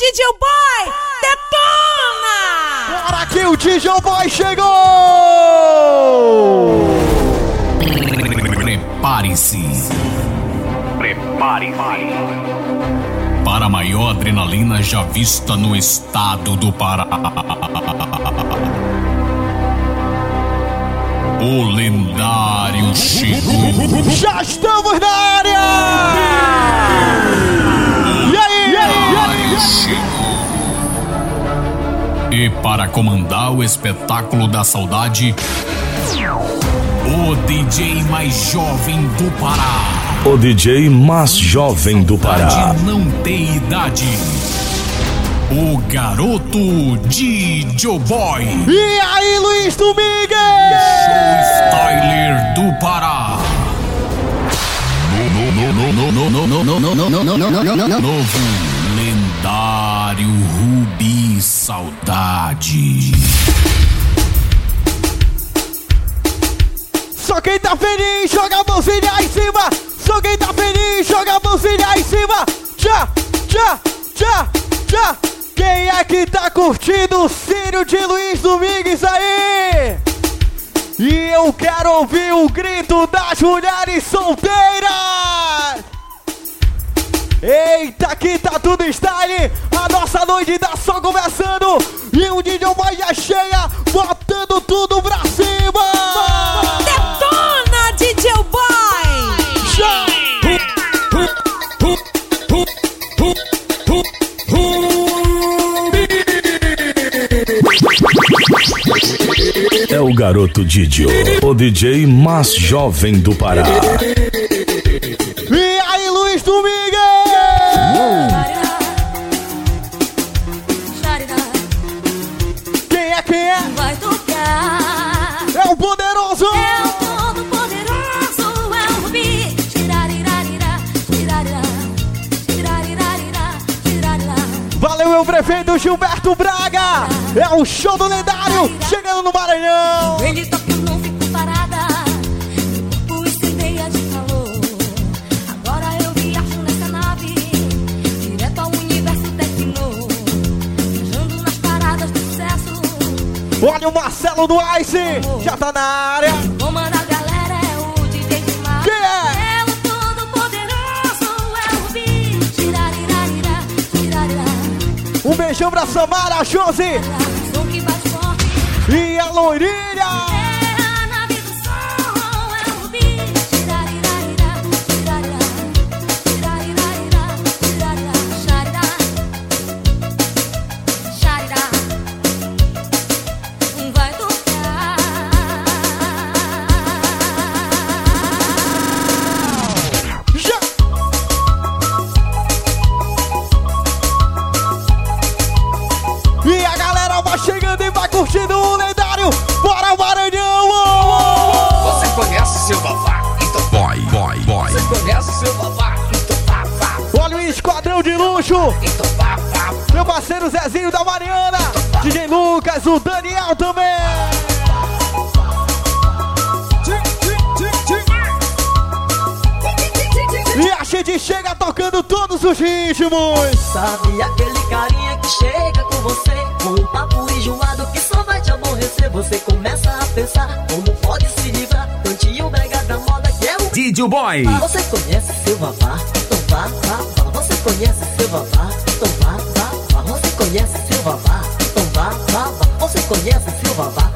DJ Boy, detona! Bora que o DJ Boy chegou! Prepare-se. Prepare-se. Para a maior adrenalina já vista no estado do Pará. O lendário Chico. Já estamos na área! E aí, e e. E para comandar o espetáculo da saudade, o DJ mais jovem do Pará. O DJ mais jovem do Pará. Não tem idade. O garoto DJ Boy. E aí, Luiz Domingues? O Styler do Pará. Novo lendário Rubi Saudade. Só quem tá feliz, joga a mãozinha em cima! Só quem tá feliz, joga a mãozinha em cima! Tchá, tchá, tchá, tchá! Quem é que tá curtindo o Círio de Luiz Domingues aí? E eu quero ouvir o grito das mulheres solteiras! Eita, aqui tá tudo style! A nossa noite tá só começando! E o DJ vai já cheia, botando tudo pra cima! Detona, DJ Boy! É o garoto Didio, o DJ mais jovem do Pará. Meu prefeito Gilberto Braga! É o show do lendário chegando no Maranhão! Não fico parada. Incendeia de calor. Agora eu viajo nessa nave, direto ao universo. Viajando nas paradas do sucesso. Olha o Marcelo do Ice! Já tá na área! Beijão pra Samara, Josi e a Loirinha! O Daniel também. E a gente chega tocando todos os ritmos. Sabe aquele carinha que chega com você Com um papo enjoado que só vai te aborrecer Você começa a pensar como pode se livrar Cantinho brega da moda que é o DJ Boy. Você conhece seu babá? Então vá, vá, vá Você conhece seu babá? Então vá, vá conhece? Então vá, vá,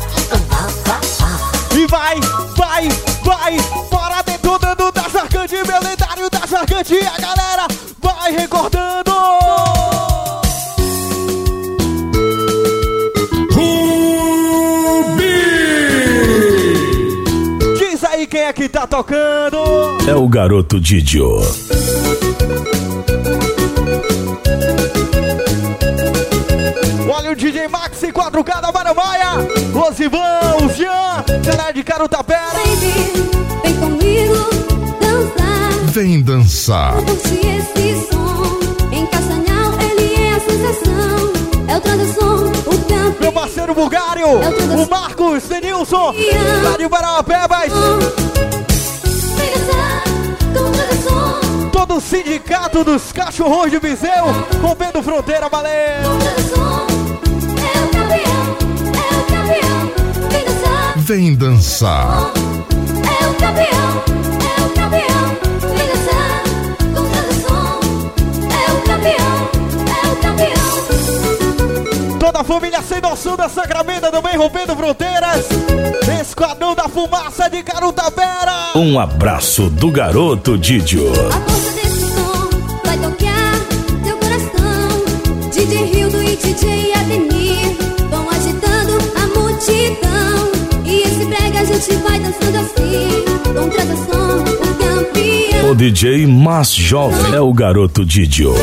vá E vai, vai, vai. Bora detonando da Sarcante, meu lendário da Sarcante. A galera vai recordando. Diz aí quem é que tá tocando. É o garoto Didio. Olha o DJ Maxi 4K da Marambaia. Rosivão, o Jean, galera de Carutapera. Baby, vem comigo dançar. Vem dançar. Curte esse som. Em Castanhal ele é a sensação. É o tradição, o campo. Meu parceiro Bulgário, o Marcos Denilson, lá de Parauapebas. Vem dançar com tradição. Todo do Sindicato dos Cachorros de Viseu, rompendo fronteira, valeu! Vem dançar. É o campeão, é o campeão, vem dançar. Com tradição, é o campeão, é o campeão. Toda a família sem noção da Sacramento também rompendo fronteiras. Esquadrão da Fumaça de Carutapera. Um abraço do garoto Didio. O campeão. O DJ mais jovem é o garoto Didio.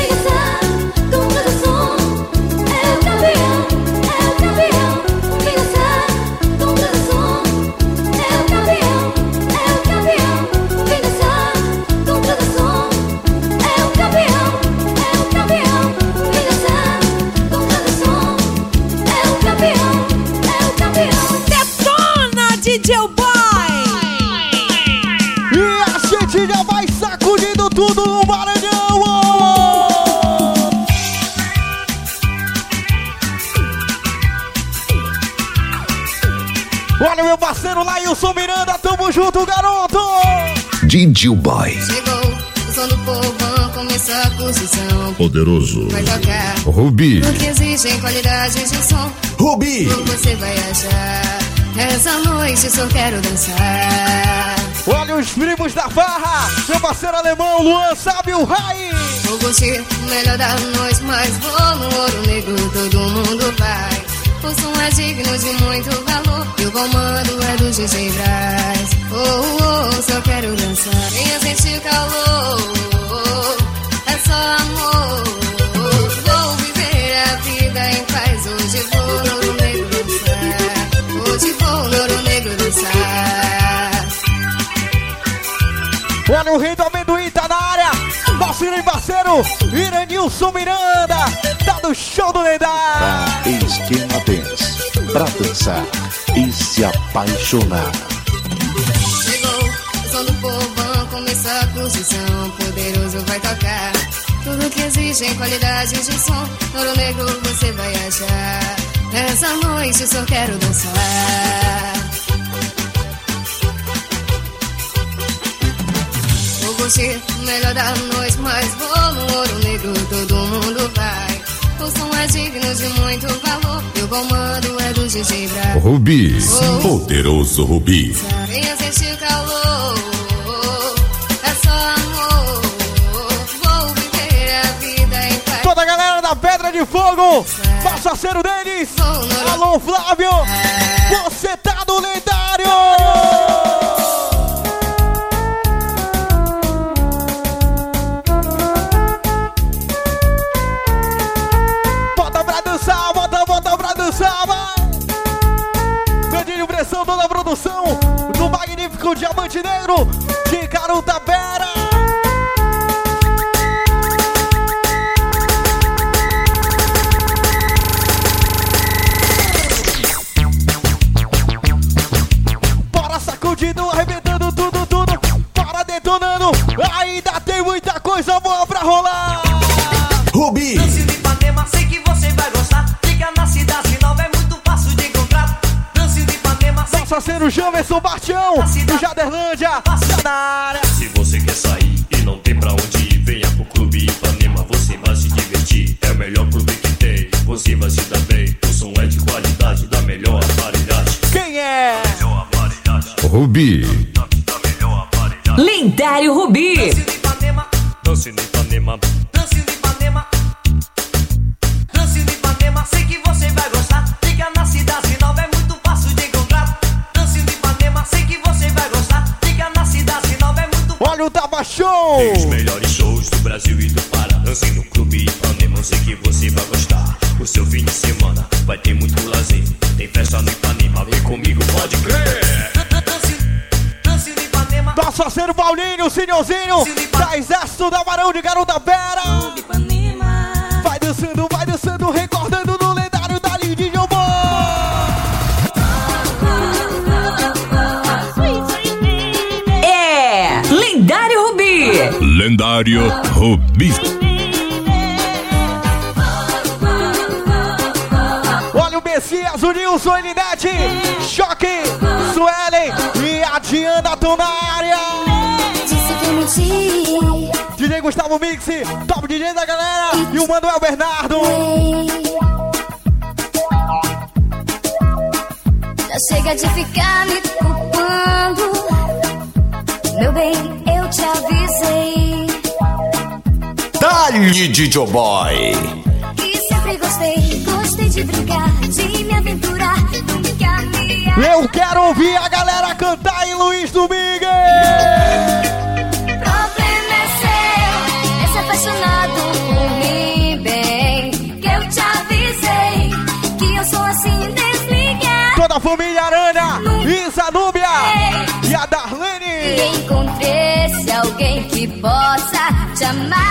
Didio Boy. Chegou o som do povão, começou a posição. Poderoso. Vai tocar. Rubi. Porque exigem qualidade de som. Rubi. Como você vai achar? Essa noite só quero dançar. Olha os primos da farra, meu parceiro alemão Luan sabe o Rai. Vou curtir o melhor da noite, mas vou no ouro negro, todo mundo vai. O som é digno de muito valor e o comando é do DJ Braz. Oh, oh, oh, só quero dançar. Venha sentir calor, é só amor. Vou viver a vida em paz. Hoje vou no ouro negro dançar. Hoje vou no ouro negro dançar. Olha o rei do amendoim tá na área. Nosso grande parceiro Iranilson Miranda, tá no show do lendário. Esquema Dance. Pra dançar e se apaixonar. Chegou o som do povão, começou a posição. Poderoso vai tocar. Tudo que exige em qualidade de som. Ouro negro você vai achar. Essa noite só quero dançar. Curtir o melhor da noite, mas vou no ouro negro, todo mundo vai. O som é digno de muito valor. E o comando é do DJ. Rubi. Poderoso Rubi. Venha sentir calor, é só amor. Vou viver a vida em paz. Toda a galera da Pedra de Fogo, nosso parceiro deles. Alô, Flávio, você tá no lendário. Pressão, toda a produção do magnífico Diamante Negro de Carutapera. Bora sacudindo, arrebentando tudo, tudo. Bora detonando. Ainda tem muita coisa boa pra rolar. Parceiro Jamerson Bartião, do Jaderlândia. Tá na área. Se você quer sair e não tem pra onde ir, venha pro Clube Ipanema, você vai se divertir. É o melhor clube que tem, você vai se dar bem. O som é de qualidade, da melhor variedade. Quem é? Melhor variedade, Rubi. da, da melhor variedade. Lendário Rubi! Paulinho, Senhorzinho, da Exército da Barão de Garutapera. Vai dançando, vai dançando, recordando no lendário da Lindinho Boy. É Lendário Rubi! lendário Rubi. Olha o Messias, o Nilson, Elinete, Choque, Suelen e a Diana estão Gustavo Mix, top DJ da galera. E o Manuel Bernardo. Já chega de ficar me culpando. Meu bem, eu te avisei. Dali, DJ Boy. Que sempre gostei, gostei de brincar, de me aventurar. Nunca me Eu quero ouvir a galera cantar em Luiz Domingues. Família Aranha, Isa Núbia e a Darlene. encontrei-se alguém que possa te amar.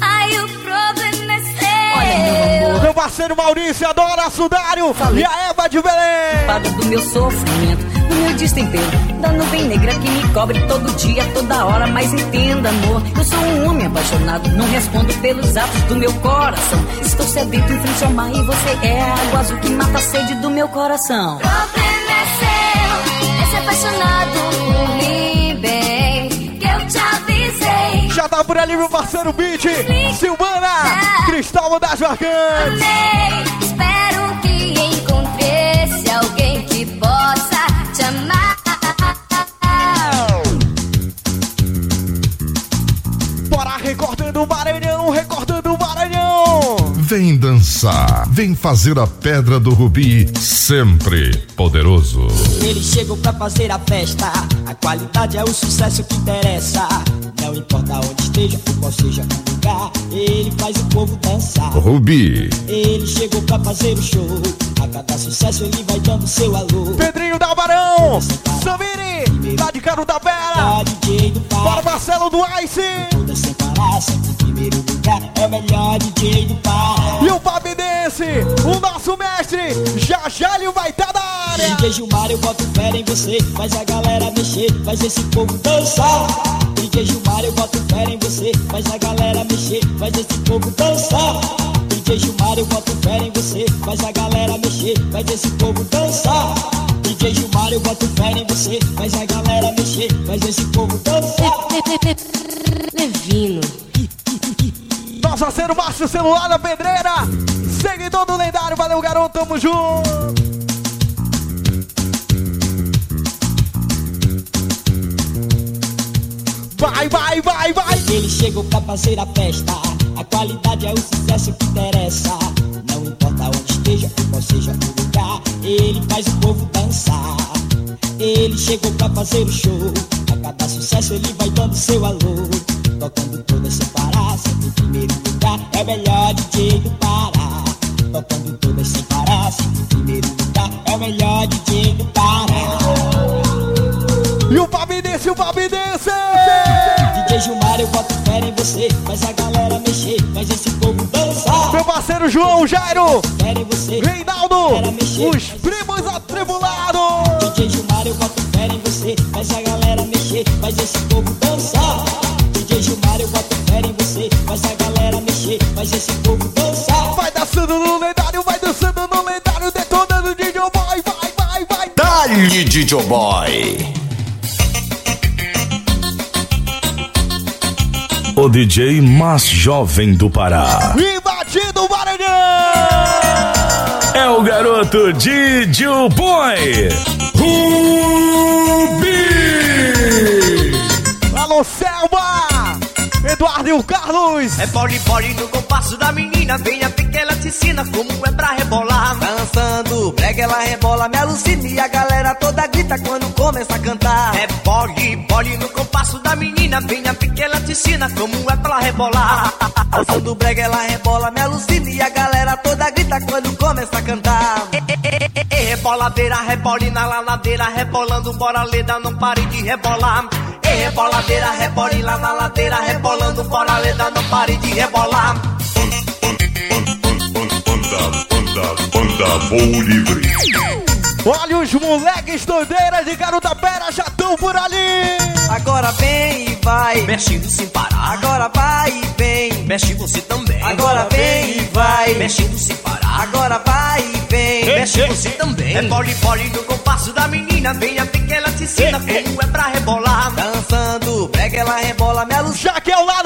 Ai, o problema é seu. Meu parceiro Maurício, adora Sudário e a Eva de Belém. Culpado do meu sofrimento, do meu destempero, da nuvem negra que me cobre todo dia, toda hora. Mas entenda, amor, eu sou um homem apaixonado, não respondo pelos atos do meu coração. Estou sedento em frente ao mar e você é a água azul que mata a sede do meu coração. problema é seu. É ser apaixonado por mim, bem. Que eu te avisei. Já tá por ali meu parceiro Beat, Silvana, Cristóvão das Marcantes. Amei. Espero recordando o Maranhão, recordando o Maranhão. Vem dançar. Vem fazer a pedra do Rubi sempre poderoso. Ele chegou pra fazer a festa. A qualidade é o sucesso que interessa. Não importa onde esteja ou qual seja o lugar, ele faz o povo dançar. Rubi. Ele chegou pra fazer o show. A cada sucesso ele vai dando seu alô. Pedrinho da Barão, Samiri, lá de Caro da Vera. Bora Marcelo do Ice. É. E o Babi Dance, o nosso mestre, já já ele vai estar na área. DJ Gilmar, eu boto fé em você. Faz a galera mexer, faz esse povo dançar. DJ Gilmar, eu boto fé em você. Faz a galera mexer, faz esse povo dançar. DJ Gilmar, eu boto fé em você. Faz a galera mexer, faz esse povo dançar. DJ Gilmar, eu boto fé em você. Faz a galera mexer, faz esse povo dançar. Levino. Nosso parceiro Márcio Celular da Pedreira, seguidor do lendário, valeu garoto, tamo junto. Vai, vai, vai, vai. Ele chegou pra fazer a festa. A qualidade é o sucesso que interessa. Não importa onde esteja ou qual seja o lugar, ele faz o povo dançar. Ele chegou pra fazer o show. A cada sucesso ele vai dando seu alô. Tocando todas sem parar, sempre em primeiro lugar. É o melhor DJ do Pará. Tocando todas sem parar, sempre em primeiro lugar. É o melhor DJ do Pará. E o Babi Dance, o Babi Dance. DJ Gilmar, eu boto fé em você. Faz a galera mexer, faz esse povo dançar. Meu parceiro João Jairo, você. Reinaldo, os primos atribulados. DJ Gilmar, eu boto fé em você. Faz a galera mexer, faz esse povo dançar. DJ Gilmar, eu boto fé em você. Faz a galera mexer, faz esse povo dançar. Vai dançando no lendário, vai dançando no lendário, detonando DJ Boy, vai, vai, vai. Dali, DJ Boy. O DJ mais jovem do Pará. Invadindo o Maranhão. É o garoto DJ Boy. Rubi. Alô, Selma. Eduardo e o Carlos. É pole pole no compasso da menina. Venha ver que ela te ensina como é pra rebolar. Dançando, brega ela rebola, me alucina E a galera toda grita quando começa a cantar. É pole pole no compasso da menina. Venha ver que ela te ensina como é pra rebolar. Dançando, brega ela rebola, me alucina E a galera toda grita quando começa a cantar. E, e, e, Reboladeira, rebolina lá na ladeira Rebolando, bora leda, não pare de rebolar E reboladeira, rebolina na ladeira Rebolando, bora leda, não pare de rebolar banda, banda, voo livre. Olha os moleques doideiras de Garota Pera já estão por ali. Agora vem e vai. Mexendo sem parar. Agora vai e vem. Mexe você também. Agora vem e vai. Mexendo sem parar. Agora vai e você também. É pole pole no compasso da menina. Venha ver que ela te ensina como é pra rebolar. Dançando, pega ela rebola, minha luz. Já que é ao lado,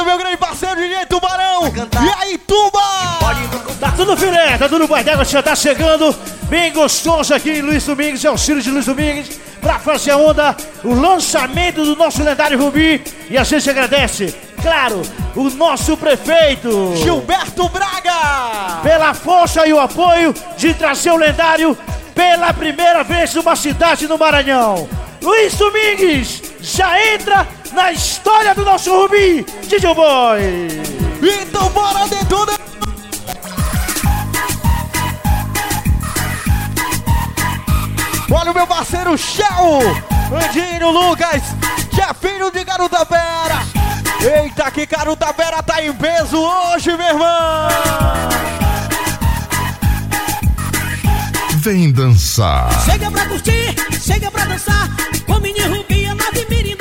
tudo filé, tá tudo boa d'água, já tá chegando. Bem gostoso aqui em Luiz Domingues, é o Ciro de Luiz Domingues. Pra fazer a onda, o lançamento do nosso lendário Rubi. E a gente agradece, claro, o nosso prefeito Gilberto Braga. Pela força e o apoio de trazer o lendário pela primeira vez numa cidade no Maranhão. Luiz Domingues já entra na história do nosso Rubi, DJ Boy. Então bora dentro Olha o meu parceiro Shell, Andinho Lucas, que é filho de Garota Vera. Eita, que Garota Vera tá em peso hoje, meu irmão. Vem dançar. Chega pra curtir, chega pra dançar Com mini Rubi, a nave mirim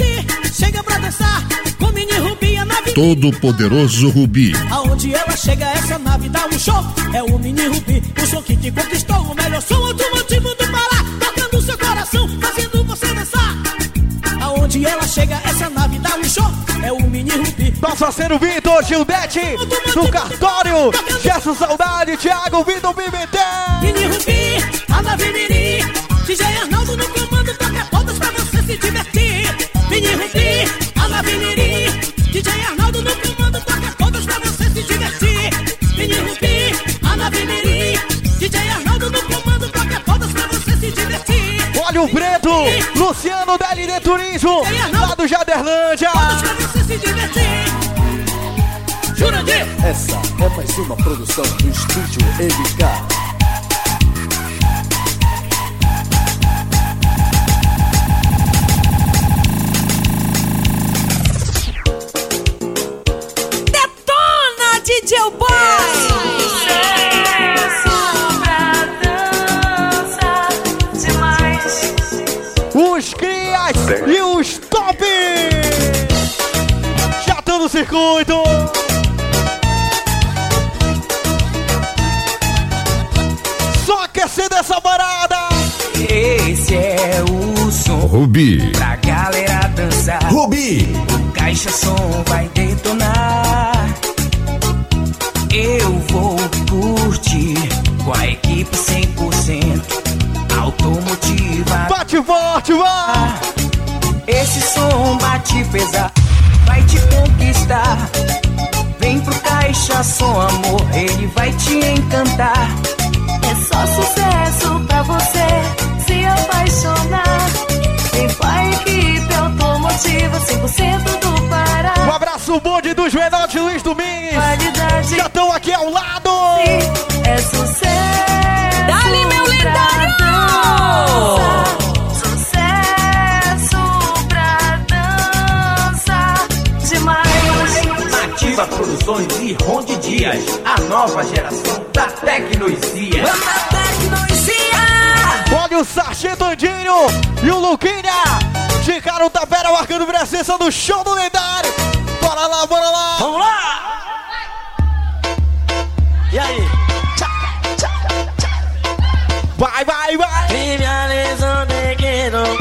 curtir, chega pra dançar Com mini Rubi, a nave Todo poderoso Rubi. Aonde ela chega, essa nave dá um show. É o mini Rubi, o som que te conquistou. O melhor som automotivo do Pará Tocando seu coração, fazendo você dançar. Aonde ela chega, essa nave dá um show. É o mini Rubi. Nosso parceiro Vitor Gildete, do cartório. Gesso Saudade, Thiago Vitor Pimentel. Mini Rubi, a nave mirim DJ Arnaldo no comando toca todas pra você se divertir Mini Rubi, a nave mirim DJ Arnaldo no comando toca todas pra você se divertir. Mini Rubi, a nave mirim DJ Arnaldo no comando toca todas pra você se divertir. Olha o preto, Luciano da LD Turismo, lá do Jaderlândia. Todas pra você se divertir. Jurandir. Essa é mais uma produção do Estúdio MK. Circuito. Só aquecendo essa parada. Esse é o som Rubi. pra galera dançar. Rubi. O caixa som vai detonar. Eu vou curtir com a equipe 100% automotiva. Bate forte, vai! Esse som bate pesado, vai te conquistar. Vem pro caixa som, amor, ele vai te encantar. É só sucesso pra você se apaixonar. Vem com a equipe automotiva 100% do Pará. Um abraço bonde dos menores Luiz Domingues. Qualidade. Já Produções e Ronde Dias, a nova geração da tecnologia. Olha o Sargento Andinho e o Luquinha. De Garota Vera marcando presença do show do lendário. Bora lá, bora lá. Vamos lá! E aí? Vai, vai, vai. Trivializando te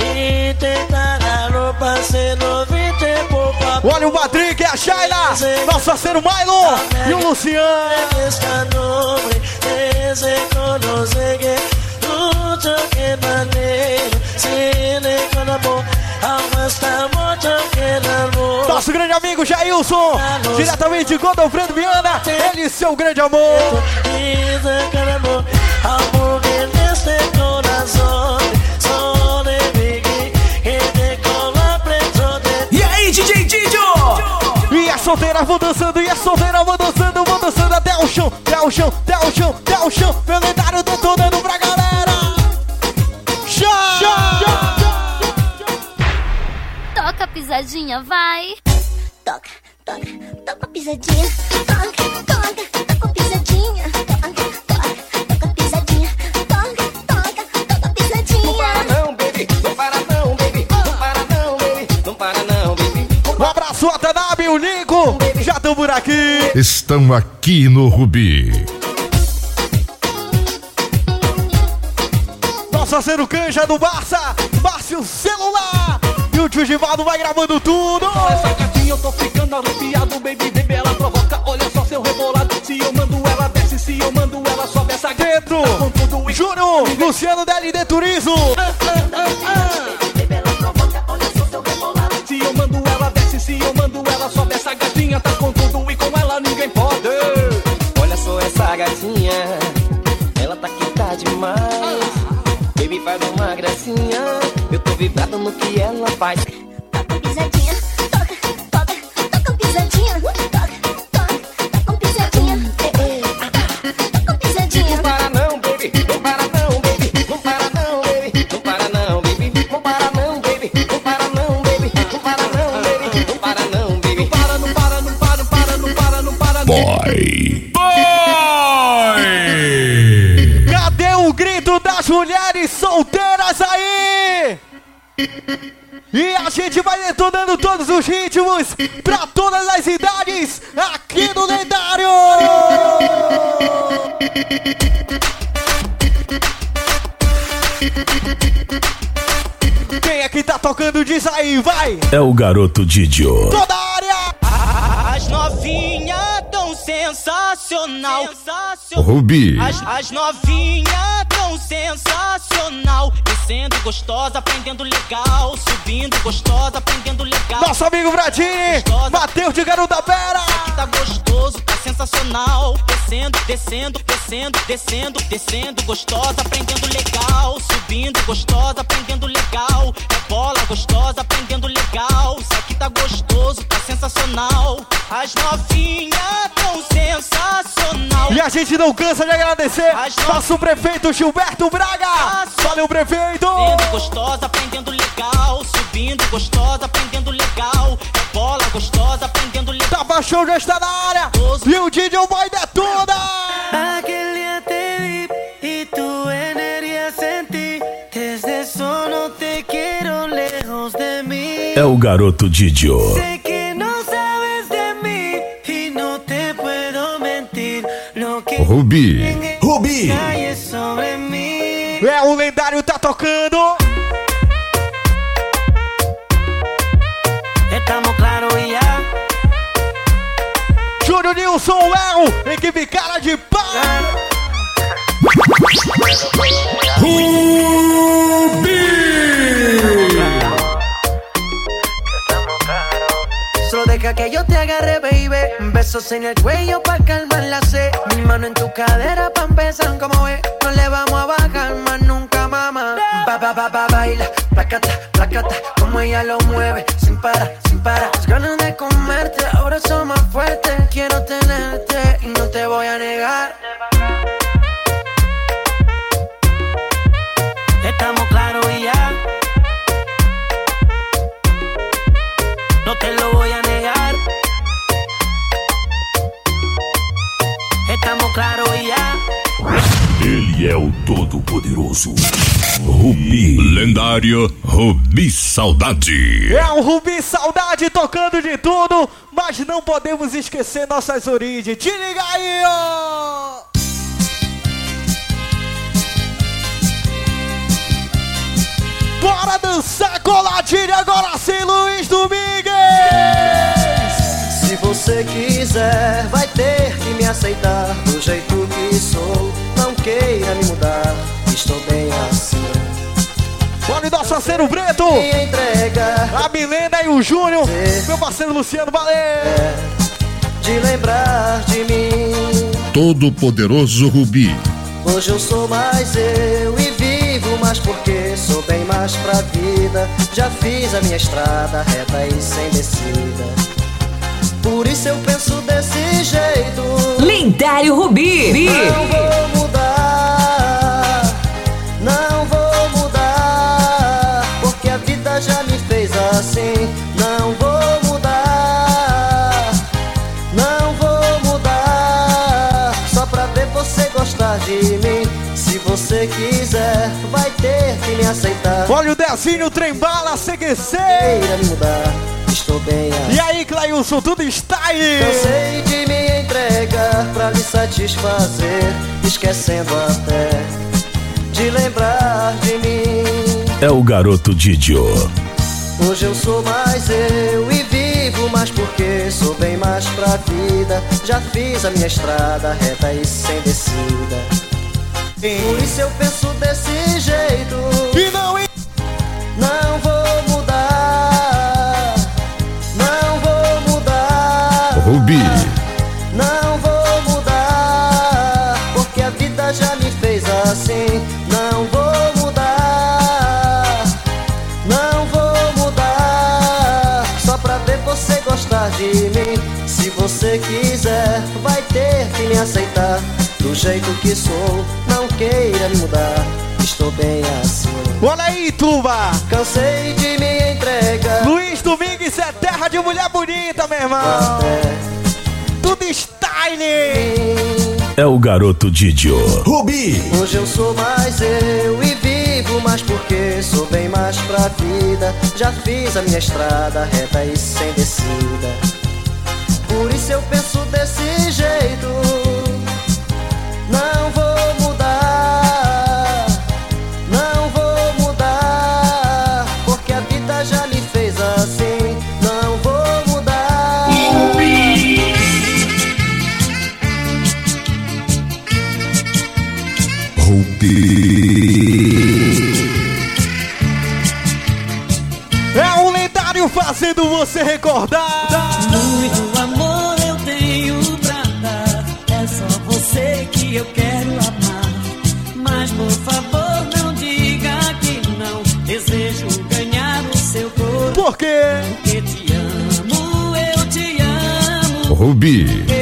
e tentar a roupa se não vi te poupa. Olha o Patrick e a Shaila, nosso parceiro Milo e o Luciano. Mucho que maneiro se mucho que amor. Nosso grande amigo Jailson, diretamente de Godofredo Viana, ele e seu grande amor. dice que el amor que neste preso de solteiras vão dançando e as solteiras vão dançando, vão dançando até o chão, até o chão, até o chão, até o chão. Meu lendário detonando pra pisadinha, vai. Toca, toca, toca pisadinha. Toca, toca, toca pisadinha. Toca, toca, toca pisadinha. Toca, toca, toca pisadinha. Não, baby, não para não, baby. Não para não, baby. Não para não, baby. Um abraço, Atanabe e o Nico. Já estão por aqui. Estão aqui no Rubi. Nosso parceiro Canja do Barça. Márcio Celular. E o tio Givaldo vai gravando tudo. Essa gatinha eu tô ficando arrepiado, baby, baby, ela provoca, olha só seu rebolado. Se eu mando ela desce, se eu mando ela sobe essa Dentro. Júnior, Luciano DLD Turismo. Se eu mando ela desce, se eu mando ela sobe essa gatinha tá com tudo e com ela ninguém pode. Olha só essa gatinha, ela tá que tá demais. Baby faz uma gracinha, vibrado no que ela faz. Pisadinha. Toca, toca, toca pisadinha. Toca, toca, toca pisadinha. Eh, eh. Toca pisadinha. Não para não, baby, não para não, baby, não para não, baby, não para não, baby, não para não, baby, não para não, baby, não para não, baby, não para não, baby, não para, não para, não para, não para, não para, não para, Boy. Cadê o grito das mulheres solteiras aí? E a gente vai detonando todos os ritmos pra todas as idades aqui no Lendário! Quem é que tá tocando? Diz aí, vai! É o garoto Didio. Toda a área! As novinhas sensacional. Rubi. As, as novinhas tão sensacional. Descendo gostosa, aprendendo legal. Subindo gostosa, aprendendo legal. Nosso amigo Bradinho, Matheus de Garota Pera. Tá gostoso, tá sensacional. Descendo, descendo, descendo, descendo, descendo gostosa, aprendendo legal. Subindo gostosa, aprendendo legal. É bola gostosa, aprendendo legal. Isso aqui tá gostoso, tá sensacional. As novinhas sensacional. E a gente não cansa de agradecer nosso prefeito Gilberto Braga. Valeu, prefeito! Descendo gostosa, aprendendo legal. Subindo gostosa, aprendendo legal. É bola gostosa, aprendendo legal. Tava show já está na área. E o DJ vai detona. Aquel día te vi y tu energía sentí. Desde eso no te quiero lejos de mí. É o garoto Didio. Sé que Rubi. Rubi. É, o lendário tá tocando. Júnior Nilson Léo, equipe cara de pau. Solo deja que yo te agarre, baby. Besos en el cuello pa' calmar la sed. Mi mano en tu cadera pa' empezar como ve. No le vamos a bajar más nunca, mamá. Ba, ba, ba, ba, baila. Placata, placata. Como ella lo mueve. Sin parar, sin parar. Las ganas de comerte ahora son más fuertes. Quiero tenerte y no te voy a negar. Todo-Poderoso. Rubi. Lendário Rubi Saudade. É o Rubi Saudade tocando de tudo, mas não podemos esquecer nossas origens. Te liga aí, ó! Bora dançar coladinho agora sem Luiz Domingues! Se você quiser, vai ter que me aceitar do jeito que sou. Queira me mudar, estou bem assim. Olha o nosso parceiro Preto! Me entrega A Milena e o Júnior, meu parceiro Luciano, valeu! de lembrar de mim. Todo-Poderoso Rubi. Hoje eu sou mais eu e vivo mais porque sou bem mais pra vida. Já fiz a minha estrada reta e sem descida. Por isso eu penso desse jeito. Lendário Rubi. Não você quiser, vai ter que me aceitar. Olha o Dezinho, trem bala, CQC. Queira me mudar, estou bem assim. E aí, Clailson, tudo style? Cansei de me entregar pra lhe satisfazer, esquecendo até de lembrar de mim. É o garoto Didio. Hoje eu sou mais eu e vivo mais porque sou bem mais pra vida. Já fiz a minha estrada reta e sem descida. Por isso eu penso desse jeito. E não Não vou mudar. Não vou mudar. Rubi. Não vou mudar, porque a vida já me fez assim. Não vou mudar, não vou mudar, só pra ver você gostar de mim. Se você quiser, vai ter que me aceitar do jeito que sou. Não queira me mudar, estou bem assim. Olha aí, Tuba. Cansei de me entregar. Luiz Domingues é terra de mulher bonita, meu irmão. Tudo style. É o garoto Didio. Rubi. Hoje eu sou mais eu e vivo mais porque sou bem mais pra vida. Já fiz a minha estrada reta e sem descida. Por isso eu penso desse jeito. Você recordar. Muito amor eu tenho pra dar. É só você que eu quero amar. Mas por favor, não diga que não. Desejo ganhar o seu corpo. Por quê? Porque te amo, eu te amo. Rubi.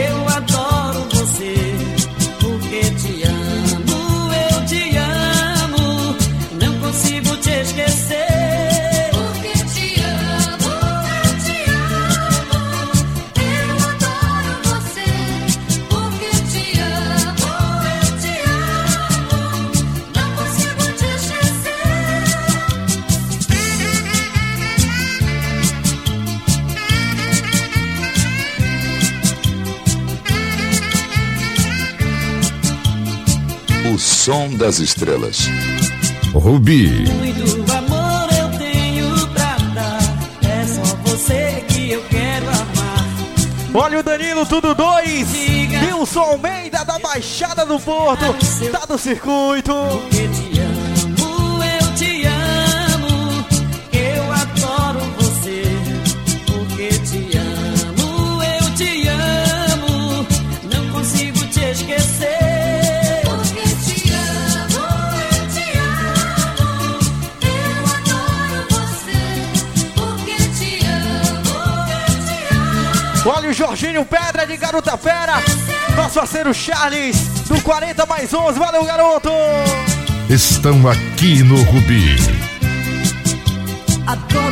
Som das estrelas. Rubi. Muito amor eu tenho pra dar. É só você que eu quero amar. Olha o Danilo, tudo dois. Wilson Almeida da Baixada do Porto. Tá no circuito. Porque te Olha o Jorginho Pedra de Garota Fera. Nosso parceiro Charles, do 40 mais 11. Valeu, garoto. Estão aqui no Rubi. Adoro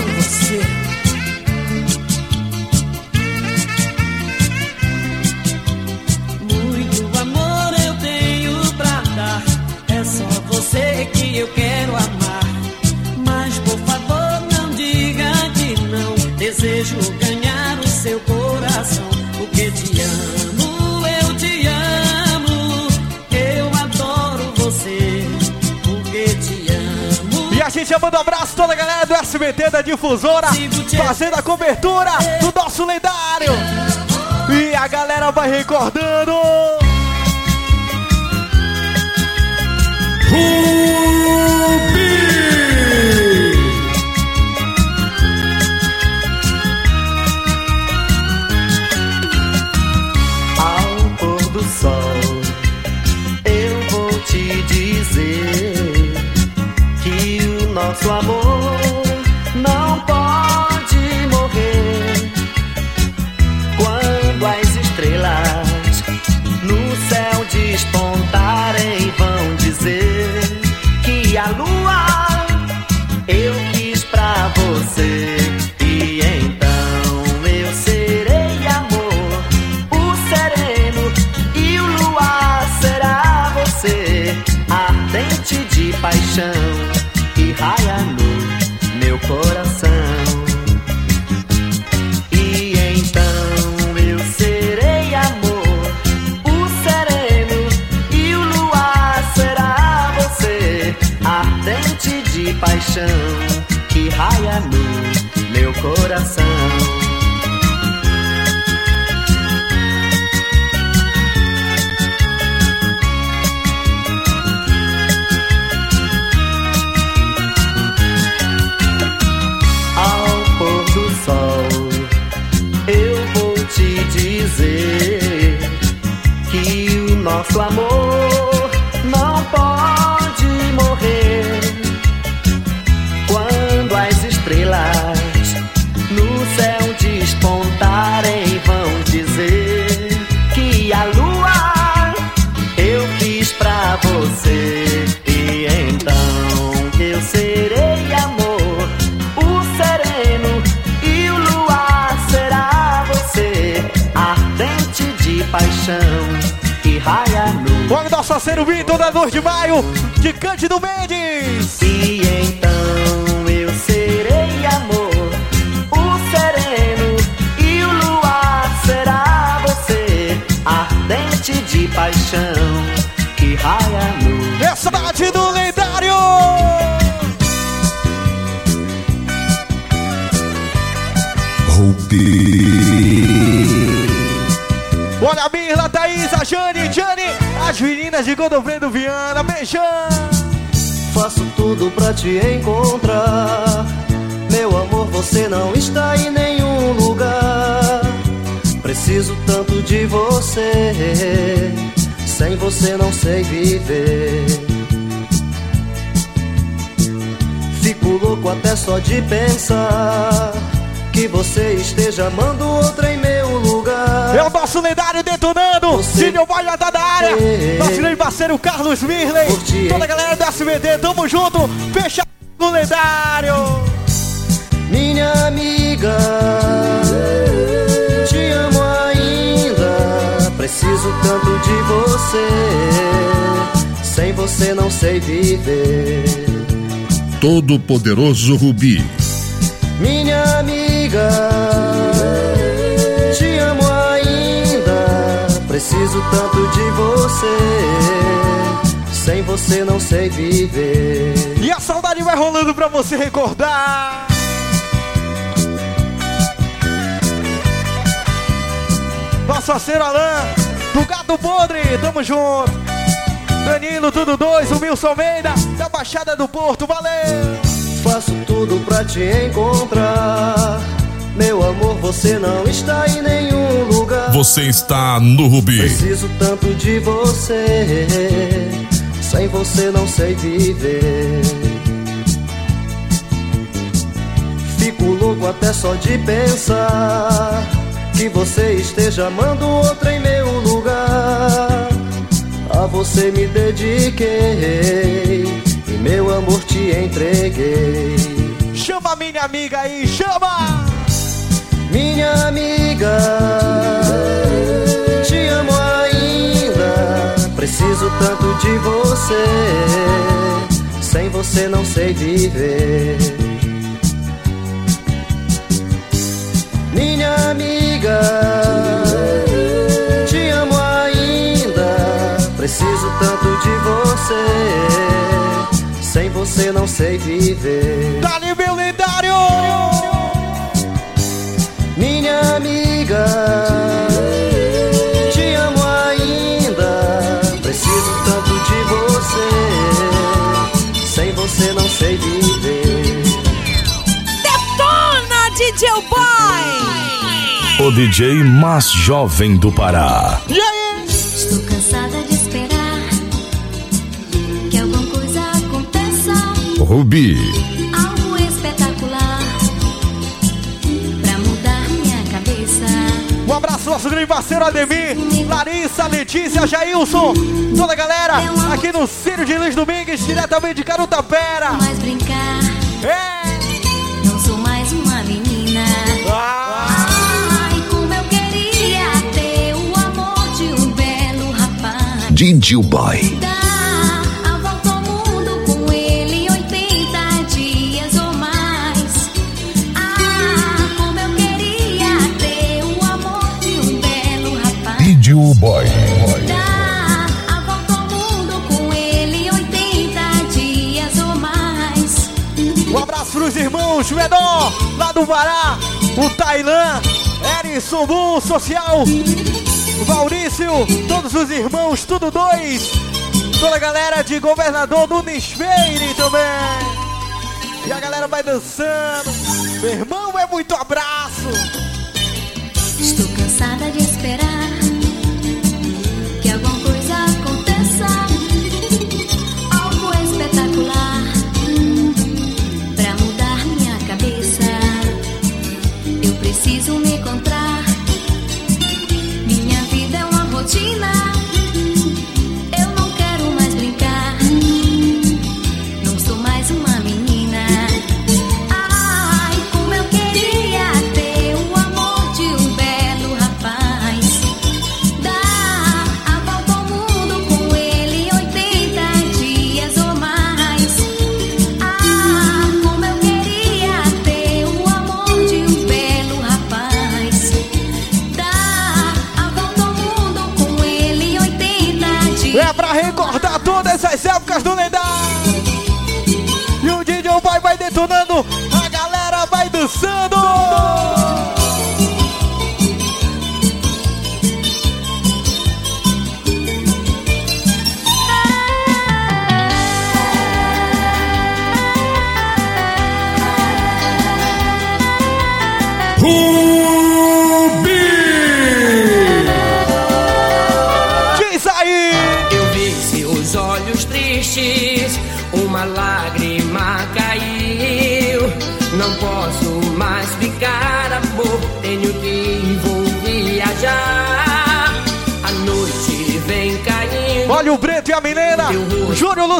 gente manda um abraço toda a galera do SBT da Difusora, fazendo a cobertura do nosso lendário. E a galera vai recordando. Ao o nosso amor te encontrar. Meu amor, você não está em nenhum lugar. Preciso tanto de você. Sem você não sei viver. Fico louco até só de pensar que você esteja amando outra em meu lugar. É o nosso lendário detonando. Cílio tá da área. Nosso grande parceiro Carlos Mirley. Toda a galera do SBT, tamo junto. Fecha o lendário. Minha amiga, te amo ainda. Preciso tanto de você. Sem você não sei viver. Todo-Poderoso Rubi. Minha amiga, Preciso tanto de você. Sem você não sei viver. E a saudade vai rolando pra você recordar. Nosso parceiro Alain, do Gato Podre, tamo junto. Danilo, tudo dois, o Wilson Almeida, da Baixada do Porto, valeu! Faço tudo pra te encontrar. Meu amor, você não está em nenhum lugar. Você está no Rubi. Preciso tanto de você. Sem você não sei viver. Fico louco até só de pensar que você esteja amando outra em meu lugar. A você me dediquei e meu amor te entreguei. Chama minha amiga aí, chama! Minha amiga, te amo ainda. Preciso tanto de você. Sem você não sei viver. Minha amiga, te amo ainda. Preciso tanto de você. Sem você não sei viver. Dali, meu O DJ mais jovem do Pará. E aí? Estou cansada de esperar que alguma coisa aconteça, Rubi. algo espetacular pra mudar minha cabeça. Um abraço, nosso grande parceiro Ademir, Larissa, Letícia, Jailson, toda a galera aqui no Círio de Luiz Domingues, diretamente de Carutapera. Mais brincar, É. belo rapaz. Didi Boy. Dar a volta ao mundo com ele 80 dias ou mais. Um abraço pros irmãos Medon, lá do Pará, o Tailã, Erison Boom Social, Maurício, todos os irmãos, tudo dois, toda a galera de governador do Nispeire também. E a galera vai dançando. Meu irmão, é muito abraço. Estou cansada de esperar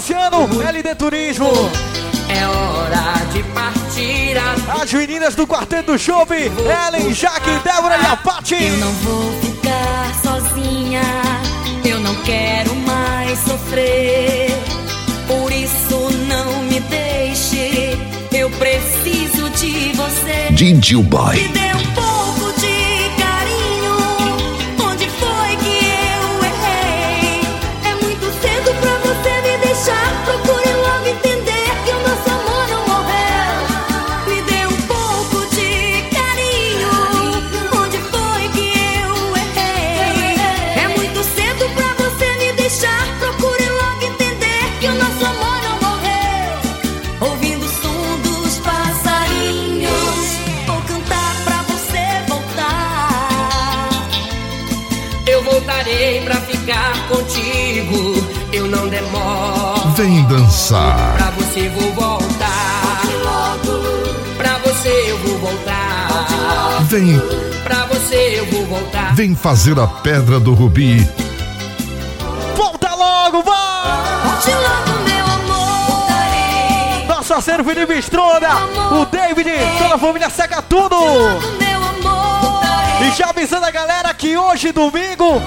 Luciano, LD Turismo. É hora de partir. As meninas do Quarteto Chove, Ellen, Jaque, Débora e a Pati. Eu não vou ficar sozinha. Eu não quero mais sofrer. Por isso não me deixe. Eu preciso de você. Didi Boy. Vem dançar. Pra você vou voltar. Pra você eu vou voltar. Vem, Pra você eu vou voltar. vem fazer a pedra do Rubi. Volta logo, vai! Volte logo, meu amor. Nosso parceiro Felipe Estrona, o David, toda a família seca tudo. Meu amor. E já avisando a galera que hoje, domingo,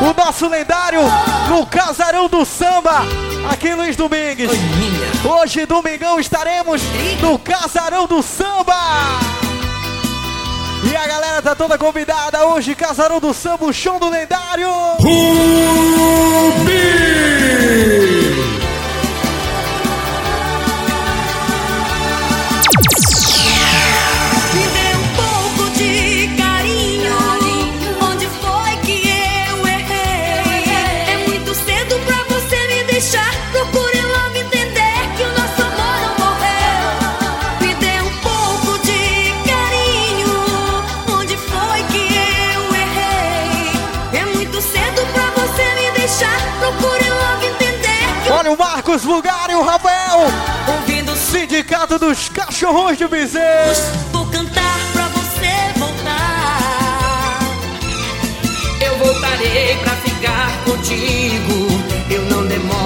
o nosso lendário no Casarão do Samba, aqui Luiz Domingues. Hoje, domingão, estaremos no Casarão do Samba. E a galera tá toda convidada hoje, Casarão do Samba, o show do lendário. Me Olha o Marcos Bulgari, o Rafael, ouvindo o Sindicato dos Cachorros de Bezerro. Vou cantar pra você voltar. Eu voltarei pra ficar contigo. Eu não demoro.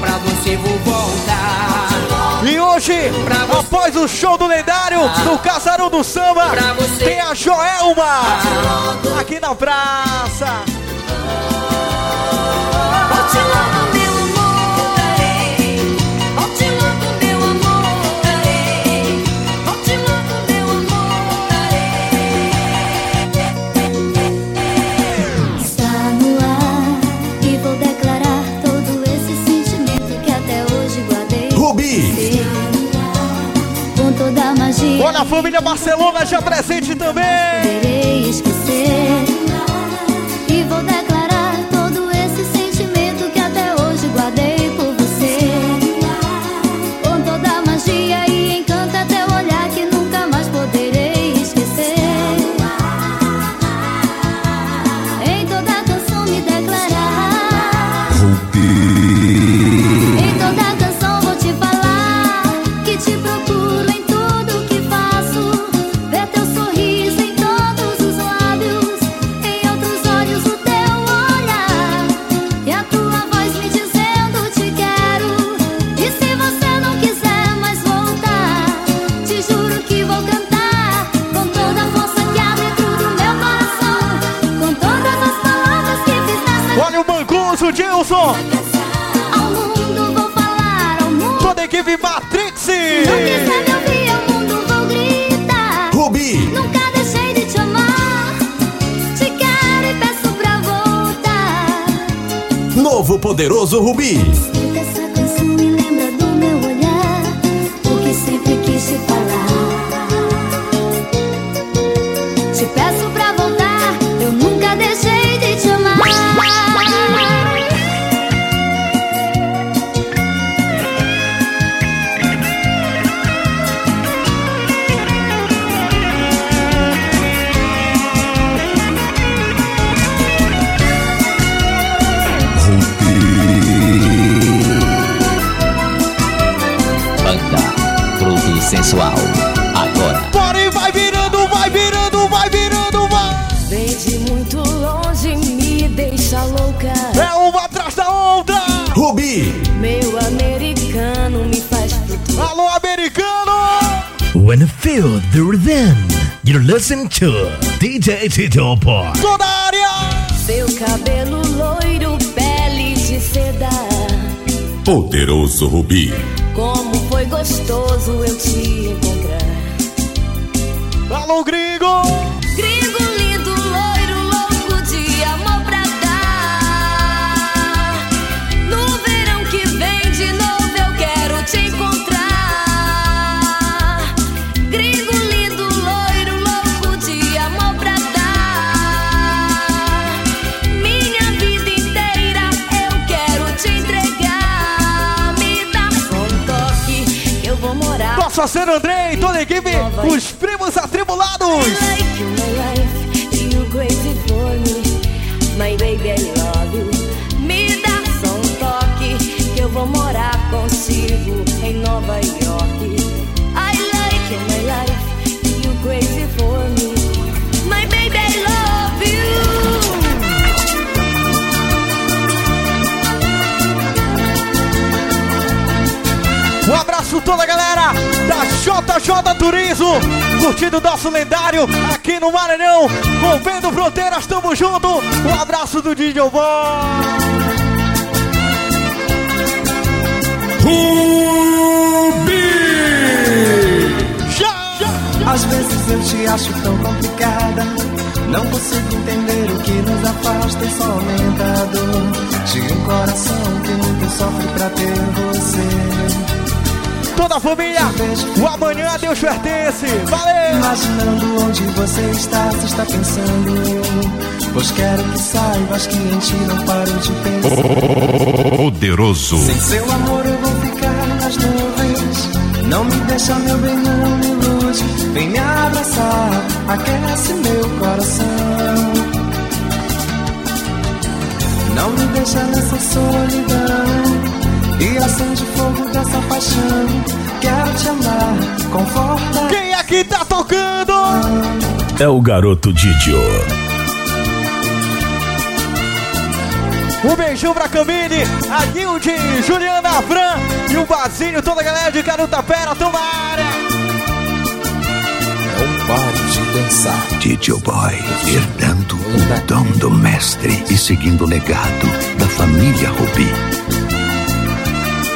Pra você vou voltar. hoje, após o show do lendário do Casarão do Samba, tem a Joelma aqui na praça. Magia. Olha a família Barcelona já presente também. Rubi. Listen to DJ Tito. Toda área. Seu cabelo loiro, pele de seda. Poderoso Rubi. Como foi gostoso eu te encontrar. Alô. Gringo parceiro André e toda a equipe, os primos atribulados. vou morar contigo em Nova York. Abraço toda a galera da JJ Turismo, curtindo o nosso lendário aqui no Maranhão, movendo fronteiras, tamo junto. Um abraço do DJ Boy. Às vezes eu te acho tão complicada. Não consigo entender o que nos afasta e só aumenta a dor. Tinha um coração que muito sofre pra ter você. Toda a família, o amanhã a Deus pertence. Valeu! Imaginando onde você está, se está pensando. Pois quero que saibas que em ti não paro de pensar. Poderoso. Sem seu amor eu vou ficar nas nuvens. Não me deixa, meu bem, não me ilude. Vem me abraçar, aquece meu coração. Não me deixa nessa solidão. E acende fogo dessa paixão. Quero te amar, conforta. Quem é que tá tocando? É o garoto Didio. Um beijão pra Camille, a Nilde, Juliana Fran e o o Bazinho, toda a galera de Carutapera, tão na área. Não pare de dançar. DJ Boy, herdando o dom do mestre e seguindo o legado da família Rubi.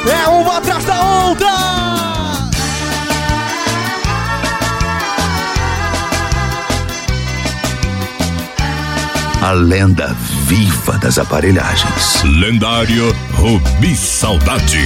É uma atrás da outra! A lenda viva das aparelhagens. Lendário Rubi Saudade.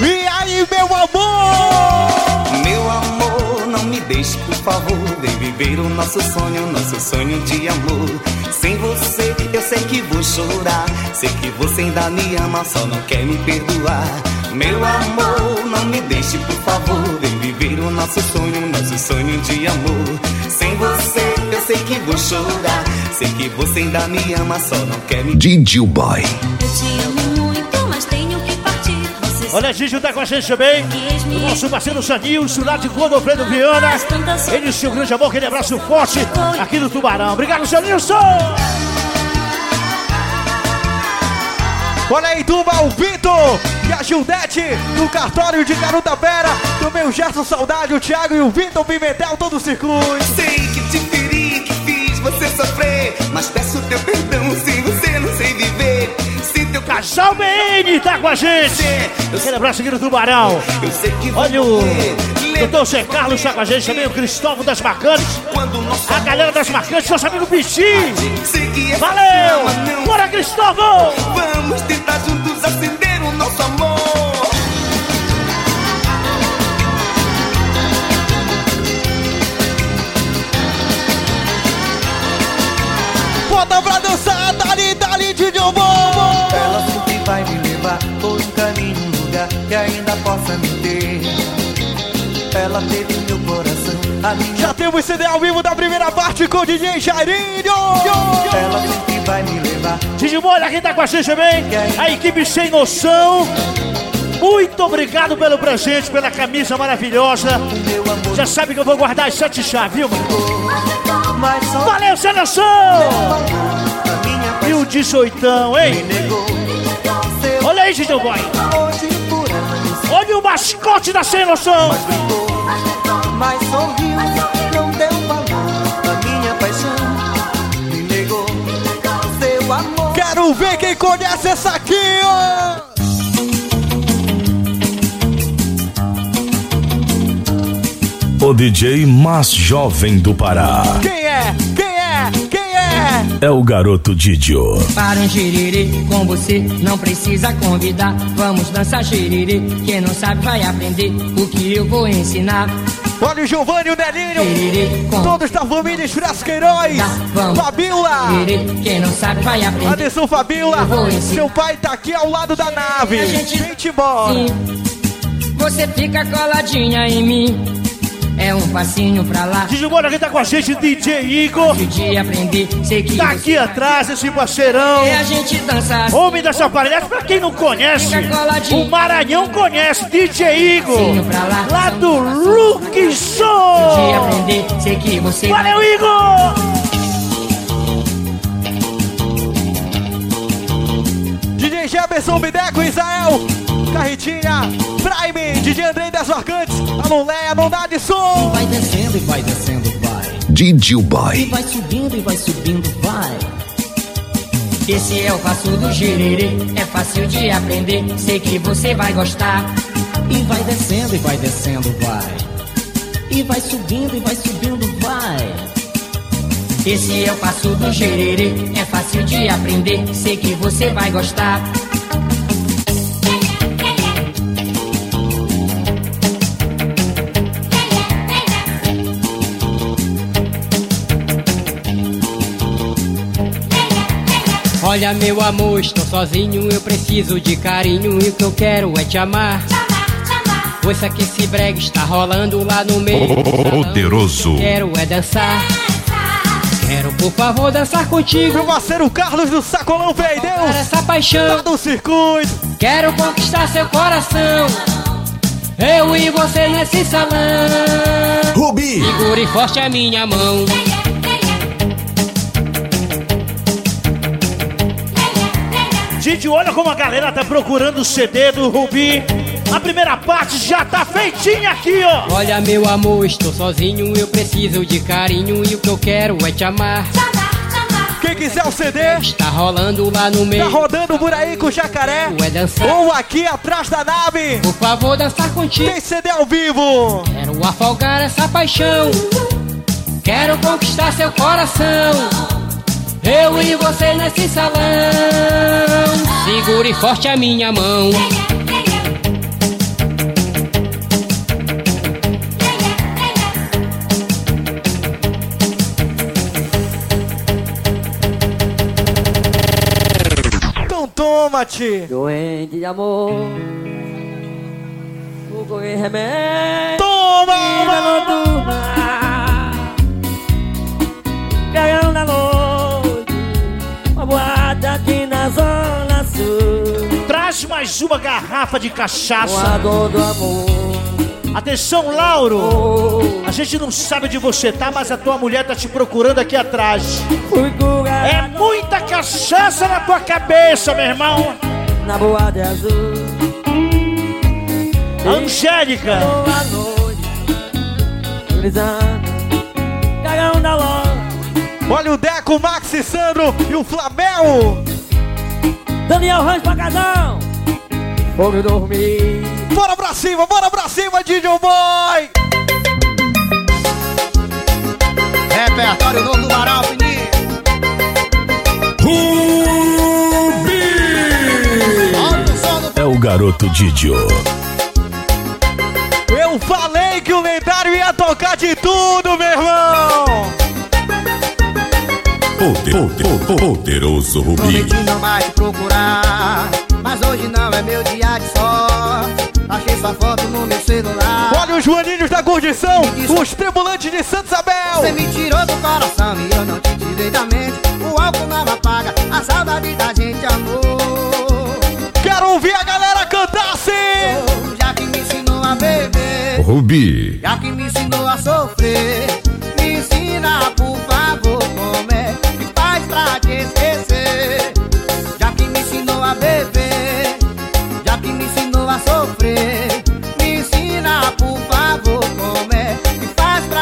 E aí, meu amor? Meu amor, não me deixe, favor. Vem viver o nosso sonho, nosso sonho de amor. Sem você, eu sei que vou chorar. Sei que você ainda me ama, só não quer me perdoar. Meu amor, não me deixe, por favor. Vem viver o nosso sonho, nosso sonho de amor. Sem você, eu sei que vou chorar. Sei que você ainda me ama, só não quer me DJ Boy. Eu te amo Olha, Gigi tá com a gente também. O nosso parceiro Sanilson, lá de Godofredo Viana. Ele e o seu grande amor, aquele abraço forte aqui do Tubarão. Obrigado, Sanilson! Olha aí, turma, o Vitor e a Gildete do cartório de Carutapera. Também o Gerson Saudade, o Thiago e o Vitor Pimentel, todo o circuito. Sei que te feri, que fiz você sofrer. Mas peço teu perdão, sem você Casal BN tá com a gente. Aquele abraço aqui do Tubarão. Olha o doutor Zé Carlos tá com a gente também, o Cristóvão das Marcantes. A galera das Marcantes, nosso amigo Bichinho. Valeu! Bora, Cristóvão! Vamos tentar juntos acender o nosso amor. Bota pra dançar, dali, dali, DJ Bobo. Ela teve meu coração, minha Já temos CD ao vivo da primeira parte com o DJ Jairinho. Ela sempre vai me levar. Digimon, olha quem tá com a gente também. A equipe sem noção. Muito obrigado pelo presente, pela camisa maravilhosa. Já sabe que eu vou guardar as sete chaves, viu, mano? Valeu, sem noção! E o 18, hein? Olha aí, Gidio Boy. Olha o mascote da sem noção. Mas sorriu, não deu valor. A minha paixão me negou seu amor. Quero ver quem conhece essa aqui, ó. O DJ mais jovem do Pará. Quem é? Quem é? É? O garoto Didio. Para um xiriri com você, não precisa convidar. Vamos dançar xiriri, quem não sabe vai aprender o que eu vou ensinar. Olha o Giovanni, o Nelinho, todos da família Expresso Queiroz, Fabiola, quem não sabe vai aprender. Atenção Fabiola, seu pai tá aqui ao lado da nave, A gente- gente embora. Sim, você fica coladinha em mim. É um passinho pra lá. Digimon, olha quem tá com a gente, DJ Igor. De aprender, sei que Tá você- aqui atrás, esse parceirão. E a gente dança assim. Homem dessa aparelhagem, pra quem não conhece, o Maranhão conhece, DJ Igor. Lá. Lá do Luke De Show. aprender, sei que você Valeu, Igor! DJ Jefferson Bideco, Israel, Carretinha, Prime, DJ Andrei das Marcantes, a Nuleia, não dá de som. Vai descendo e vai descendo, vai. DJ E Boy. vai subindo e vai subindo, vai. Esse é o passo do gererê, é fácil de aprender, sei que você vai gostar. E vai descendo e vai descendo, vai. E vai subindo e vai subindo, vai. Esse é o passo do gererê, é fácil de aprender, sei que você vai gostar. Olha meu amor, estou sozinho, eu preciso de carinho e o que eu quero é te amar. Ouça que esse brega está rolando lá no meio. Poderoso. Quero é dançar. Quero por favor dançar contigo. Meu parceiro Carlos do Sacolão Deus. Essa paixão. do circuito. Quero conquistar seu coração. Eu e você nesse salão. Rubi. Segure forte a minha mão. Gente, olha como a galera tá procurando o CD do Rubi. A primeira parte já tá feitinha aqui, ó. Olha, meu amor, estou sozinho, eu preciso de carinho e o que eu quero é te amar. Quem quiser o CD, Está rolando lá no meio. tá rodando por aí com o jacaré. É dançar. Ou aqui atrás da nave. Por favor, dançar contigo. Tem CD ao vivo. Quero afogar essa paixão. Quero conquistar seu coração. Eu e você nesse salão. Segure forte a minha mão. Então toma-te. Doente de amor. Vou correr remédio. Toma! noturna. Traz mais uma garrafa de cachaça. dor do amor. Atenção, Lauro. A gente não sabe onde você tá, mas a tua mulher tá te procurando aqui atrás. É muita cachaça na tua cabeça, meu irmão. na boate azul. Angélica. Boa noite. Brisando. Cagão da loja. Olha o Deco, o Max e Sandro e o Flamel. Daniel Range pra Fogo dormir. Bora pra cima, bora pra cima, DJ Boy. Repertório novo do Barão som do É o garoto Didio. Eu falei que o lendário ia tocar de tudo, meu irmão. Poder, poder, poder, poderoso Rubi. Prometi não mais te procurar. Mas hoje não é meu dia de sorte. Achei sua foto no meu celular. Olha os joaninhos da curtição, os tripulantes de Santa Você Isabel. me tirou do coração e eu não te tirei da mente. O álcool não apaga a saudade da gente, amor. Quero ouvir a galera cantar assim. Já que me ensinou a beber. Rubi. Já que me ensinou a sofrer,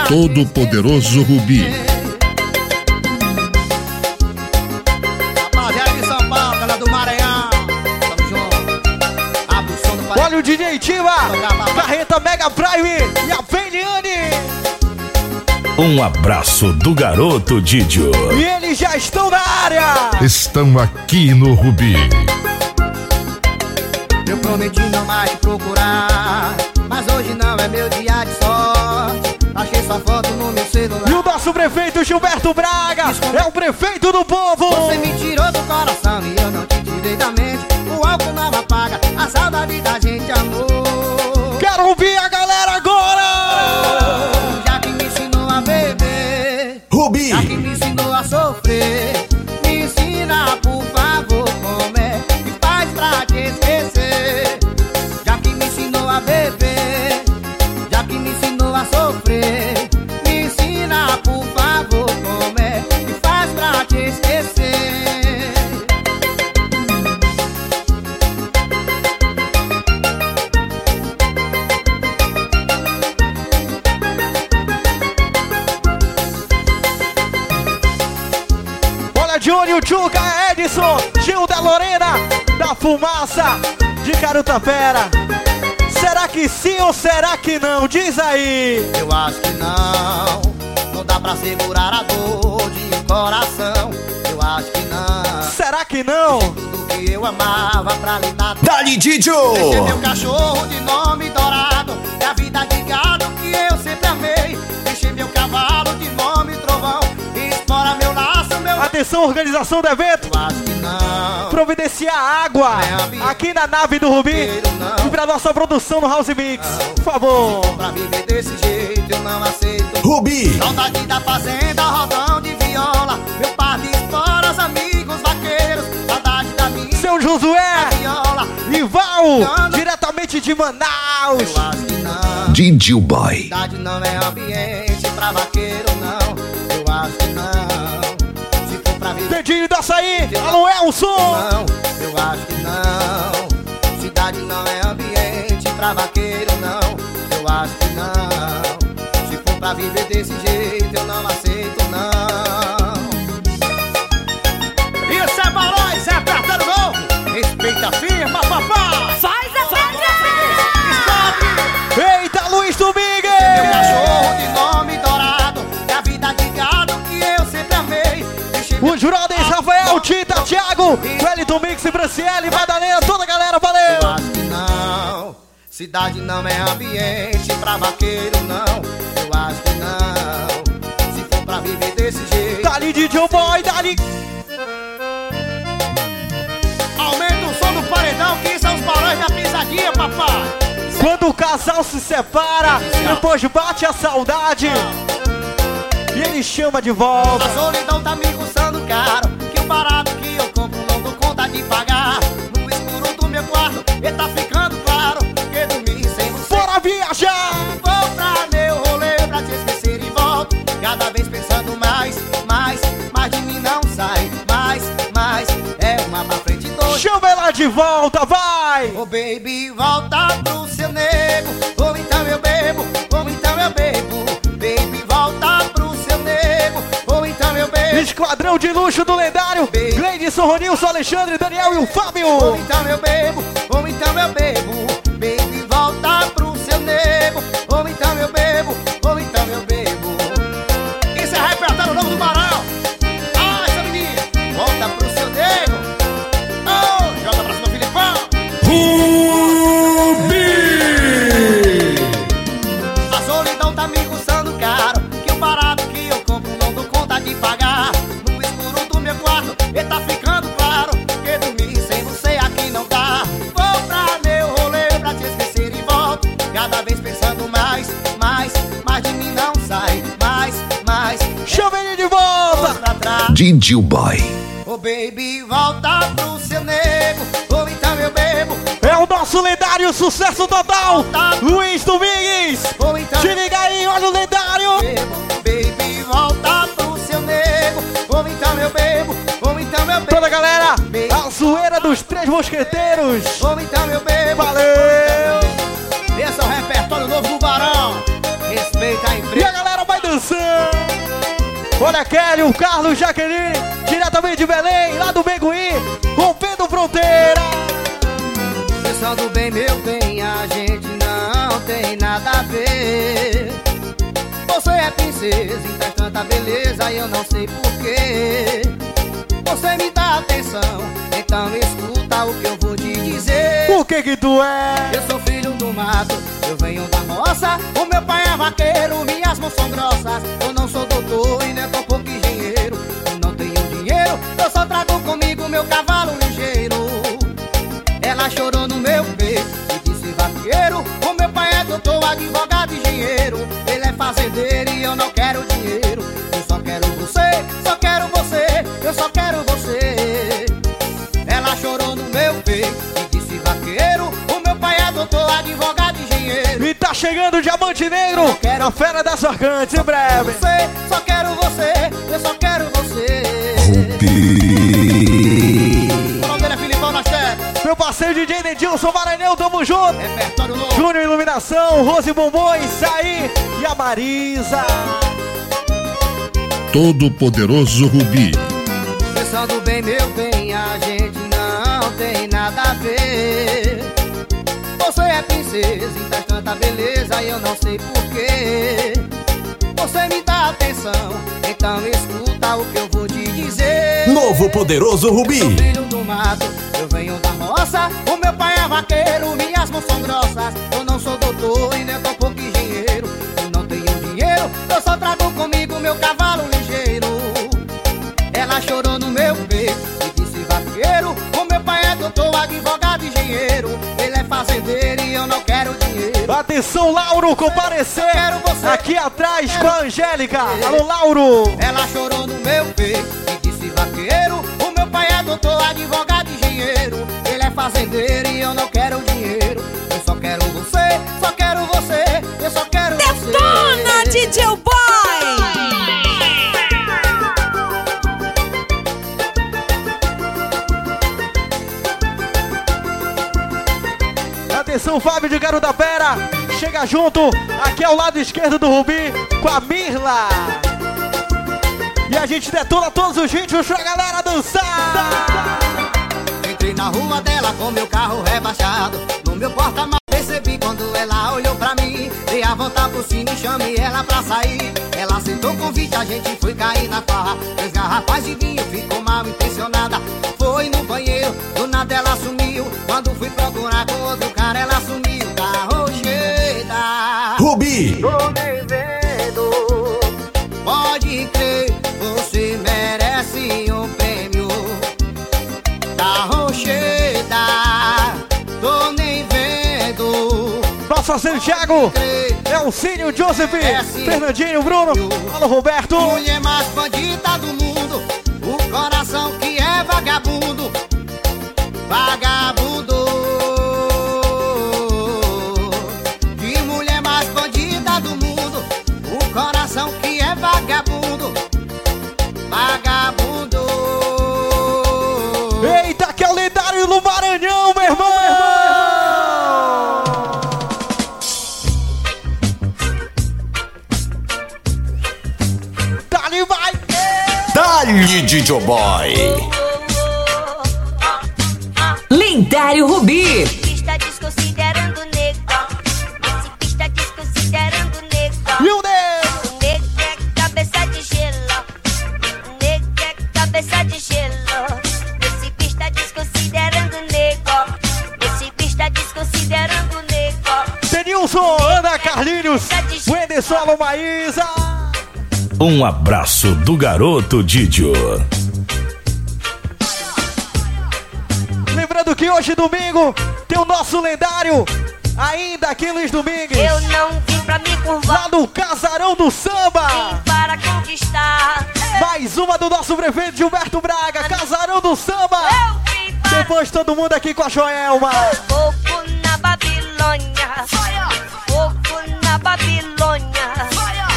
do país. Olha o DJ Tiva, Carreta Mega Prime e a Feliane. Um abraço do garoto Didio. E eles já estão na área. Estão aqui no Rubi. Eu prometi não mais procurar, prefeito Gilberto Braga é o prefeito do povo. Você me tirou do coração e eu não te tirei da mente. O álcool não apaga a saudade da gente, Tchuca, Edson, Gil da Lorena, da Fumaça, de Carutapera. Será que sim ou será que não? Diz aí. Eu acho que não, não dá pra segurar a dor de um coração. Eu acho que não. Será que não? Tudo que eu amava pra lhe dar. Dali Didio. Deixei meu cachorro de nome dourado. É a vida de gado que eu sempre amei. Deixei meu cavalo de nome Atenção, organização do evento. Providenciar água aqui na nave do Rubi e pra nossa produção no House Mix. Por favor. Pra viver desse jeito eu não aceito. Rubi. Saudade da fazenda, rodão de viola. Meu par de esporas, amigos vaqueiros. Saudade da minha Seu Josué viola. e diretamente de Manaus. Eu acho que não. Didio Boy. Cidade não é ambiente pra vaqueiro, não. Eu acho que não. Pra viver. Dedinho da aí. Alô, Elson. Não, eu acho que não. Cidade não é ambiente pra vaqueiro, não. Eu acho que não. Se for pra viver desse jeito, eu não não. O Jurodes, Rafael, Tita, Thiago, Wellington Mix, Franciele, Madalena, toda a galera, Eu valeu! acho que não. Cidade não é ambiente pra vaqueiro, não. Eu acho que não. Se for pra viver desse jeito. Dali, DJ Boy, dali! Aumenta o som do paredão, que são os balões da pisadinha, papai. Quando o casal se separa, depois bate a saudade e ele chama de volta. A solidão tá me caro. Que o barato que eu compro não dou conta de pagar. No escuro do meu quarto, e tá ficando claro. Que dormir sem você. Bora viajar! Vou pra meu rolê pra te esquecer e volto. Cada vez pensando mais, mais, mais de mim não sai. Mais, mais, é uma pra frente dois. Chama ela de volta, vai! Ô baby, volta pro seu nego. Ou então eu bebo, ou então eu bebo. Esquadrão de luxo do lendário, Gleidson, Ronilson, Alexandre, Daniel e o Ou Fábio! então eu bebo, ou então eu bebo. Baby, volta pro seu nego. Ou então eu bebo, ou então eu bebo. Isso é repertório novo do Barão. Ah, essa menina, volta pro seu nego. Oh, joga pra cima, Filipão. A Pra trás. Didi Boy. Ô baby, volta pro seu nego. Ou então eu bebo. É o nosso lendário sucesso total, Luiz Domingues! Ou então Se liga aí, olha o lendário! Baby, volta pro seu nego. Ou então eu bebo, ou então eu bebo. Toda a galera, a zoeira dos três mosqueteiros! Ou então eu bebo. Valeu! Olha Kelly, o Carlos, Jaqueline, diretamente de Belém, lá do Beguí, rompendo fronteira! Pensando bem, meu bem, a gente não tem nada a ver. Você é princesa e traz tanta beleza e eu não sei porquê. Você me dá atenção, então escuta o que eu vou te dizer. O que que tu é? Eu sou filho do mato, eu venho da roça. O meu pai é vaqueiro, minhas mãos são grossas. Eu não sou doutor e nem tão pouco engenheiro. Eu não tenho dinheiro, eu só trago comigo meu cavalo ligeiro. Ela chorou no meu peito e disse vaqueiro. O meu pai é doutor, advogado, engenheiro. Ele é fazendeiro e eu não chegando o Diamante Negro, na Fera das Orcantes, em breve! Você, só quero você, eu só quero você. Colombiana Filipão na. Meu parceiro DJ Nedilson Maranhão, tamo junto! Júnior Iluminação, Rose Bombom, Saí e a Marisa! Todo poderoso Rubi. Pensando bem, meu bem, a gente não tem nada a ver. Princesa e traz tanta beleza e eu não sei porquê. Você me dá atenção, então escuta o que eu vou te dizer. Novo poderoso Rubi. Sou filho do mato, eu venho da roça. O meu pai é vaqueiro, minhas mãos são grossas. Eu não sou doutor e nem tão Atenção, Lauro, comparecer Quero você. aqui atrás com a Angélica. Alô, Lauro! Ela chorou no meu peito e disse vaqueiro. O meu pai é doutor, advogado, engenheiro. Ele é fazendeiro e eu não quero dinheiro. Eu só quero você, só quero você, eu só quero você. Detona, DJ Boy! Atenção, Fábio de Garo da Pera. Chega junto, aqui ao lado esquerdo do Rubi, com a Mirla. E a gente detona todos os ritmos pra galera dançar. Entrei na rua dela com meu carro rebaixado. No meu porta-malas percebi quando ela olhou pra mim. Dei a volta por cima e chamei ela pra sair. Ela aceitou o convite, a gente foi cair na farra. Três garrafas de vinho, ficou mal intencionada. Foi no banheiro, do nada ela sumiu. Quando fui procurar com outro cara, ela sumiu. Tá rocheda. Rubi. Tô devendo. Pode crer, você merece um prêmio. Tá rocheda. Tô nem vendo. Nosso parceiro Thiago, Elcínio, Joseph, Fernandinho, Bruno, alô Roberto. Mulher mais bandida do mundo. O coração que é vagabundo. Vagabundo. Dali, Didio Boy. Lendário Rubi. Pista desconsiderando desconsiderando. E o? O é cabeça de gelo. O é cabeça de gelo. Esse pista desconsiderando o nego. Esse pista desconsiderando. Denilson, Ana Carlinhos, Wenderson Alô Maísa. Um abraço do garoto Didio. Lembrando que hoje, domingo, tem o nosso lendário, ainda aqui Luiz Domingues. Eu não vim pra me curvar. Lá no Casarão do Samba. Para conquistar. Mais uma do nosso prefeito Gilberto Braga, Casarão do Samba. Depois todo mundo aqui com a Joelma. Fogo na Babilônia. Fogo na Babilônia.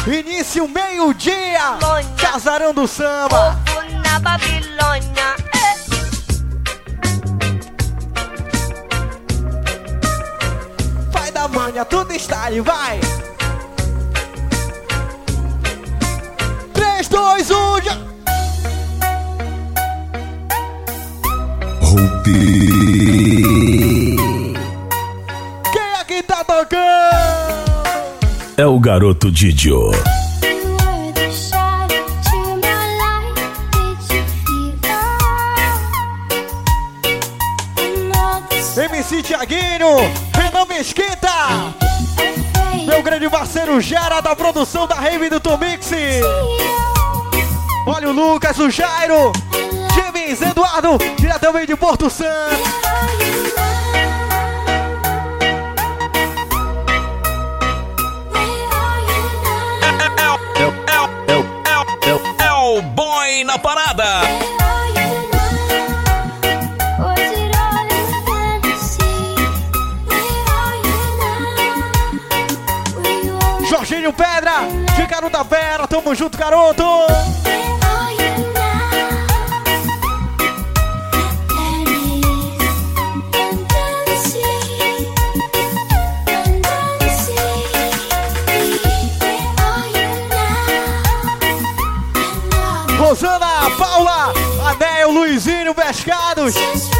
Início meio-dia, Casarão do Samba. Fogo na Babilônia. Vai da manha, tudo está aí, vai. 3, 2, 1, já. Rubi. Quem é que tá tocando? É o garoto Didio. MC Tiaguinho, Renan Mesquita. Meu grande parceiro Gera da produção da Rave do Tomix. Olha o Lucas, o Jairo, James, Eduardo, diretamente de Porto Santo. O boy na parada. Jorginho Pedra, de Garota Vera, tamo junto, garoto. Pescados.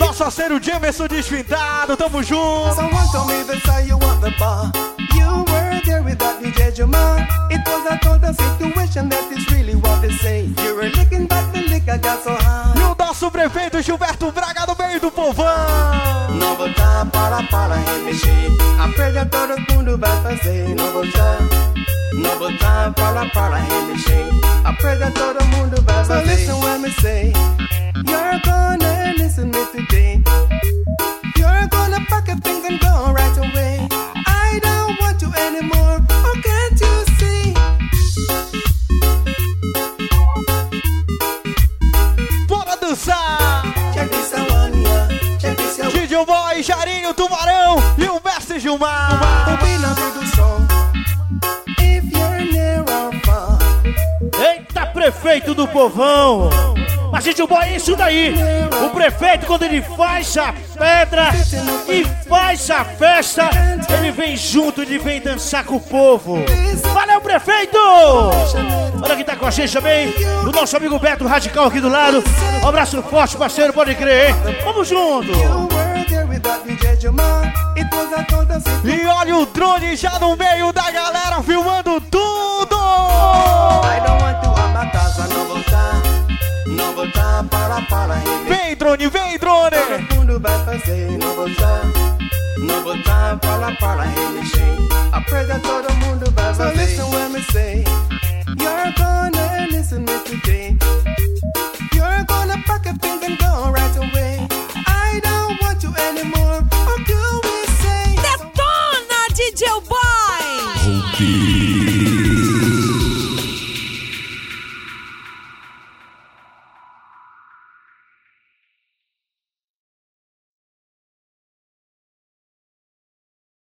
Nosso parceiro Jamerson Despintado, tamo junto. Someone told me that's how you want the bar. You were there with that DJ Jamal. It was a total situation that is really what they say. You were licking back the liquor got so high. E o nosso prefeito Gilberto Braga no meio do povão. Não voltar para para remexer. Aprende todo mundo vai fazer. Não voltar, não voltar para para remexer. Aprende todo mundo vai fazer. So listen when me say, you're gonna listen me today. You're gonna pack up things and go right away. I don't want you anymore. Oh, can't you see? Bora dançar. DJ Boy, Jarinho, Tubarão e o Mestre Gilmar. Eita, prefeito do povão! Mas, gente, o boy é isso daí. O prefeito, quando ele faz a pedra e faz a festa, ele vem junto, ele vem dançar com o povo. Valeu, prefeito! Olha quem tá com a gente também, o nosso amigo Beto Radical aqui do lado. Um abraço forte, parceiro, pode crer, hein? Vamos junto! E olha o drone já no meio da galera filmando tudo. Não voltar para para remexer. Vem drone, vem drone. Todo mundo vai fazer. Não voltar. Não voltar para para remexer. Aprenda todo mundo vai fazer. So listen when me say. You're gonna listen me today. You're gonna pack up things and go right away. I don't want you anymore. What do we say? Detona, DJ Boy!